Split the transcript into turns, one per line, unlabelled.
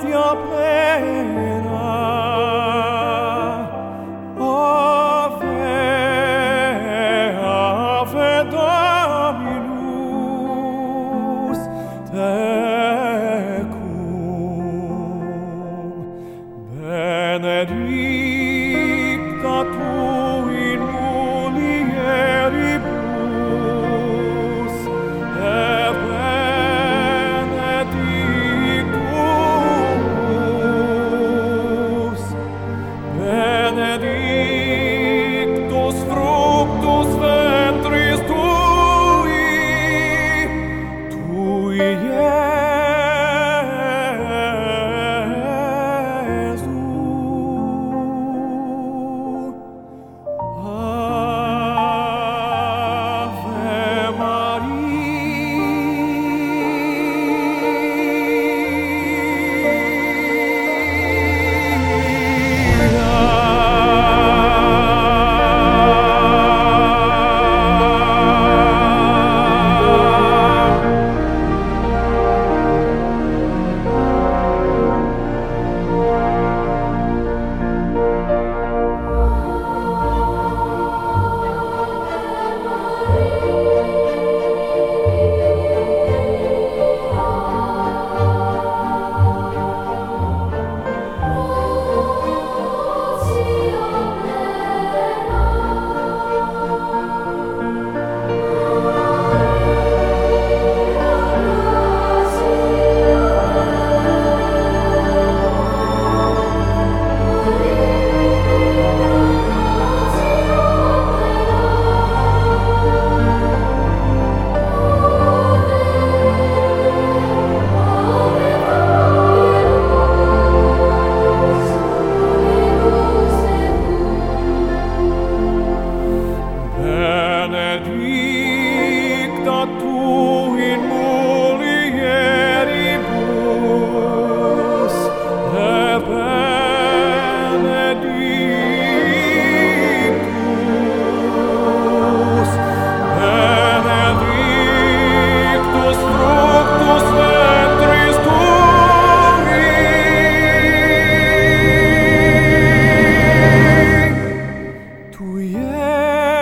grazia plena ave ave dominus tecum. Benedicta tu care.